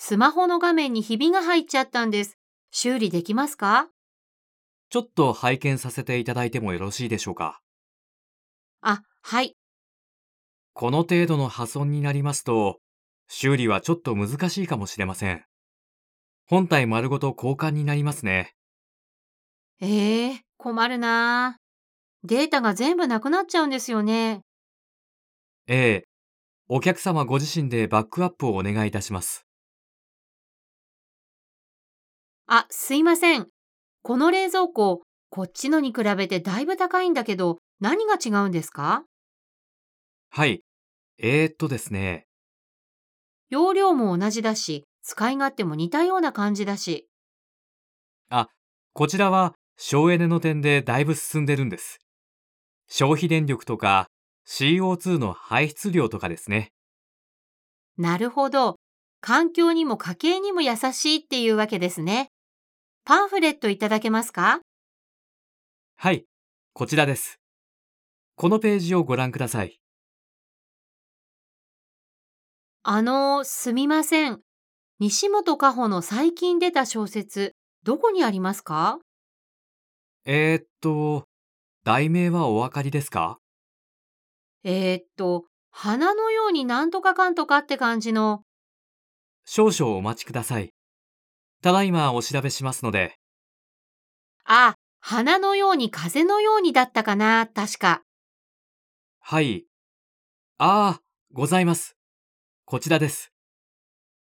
スマホの画面にひびが入っちゃったんです。修理できますか？ちょっと拝見させていただいてもよろしいでしょうか？あ、はい。この程度の破損になりますと、修理はちょっと難しいかもしれません。本体丸ごと交換になりますね。ええ困るなあ。データが全部なくなっちゃうんですよね。ええ、お客様ご自身でバックアップをお願いいたします。あ、すいません。この冷蔵庫、こっちのに比べてだいぶ高いんだけど、何が違うんですか？はい。えー、っとですね。容量も同じだし、使い勝手も似たような感じだし。あ、こちらは省エネの点でだいぶ進んでるんです。消費電力とか CO2 の排出量とかですね。なるほど。環境にも家計にも優しいっていうわけですね。パンフレットいただけますか？はい、こちらです。このページをご覧ください。あの、すみません。西本加穂の最近出た小説、どこにありますか？えー、っと、題名はお分かりですか？えー、っと、花のようになんとかかんとかって感じの、少々お待ちください。ただいまお調べしますので。あ、花のように風のようにだったかな、確か。はい。ああ、ございます。こちらです。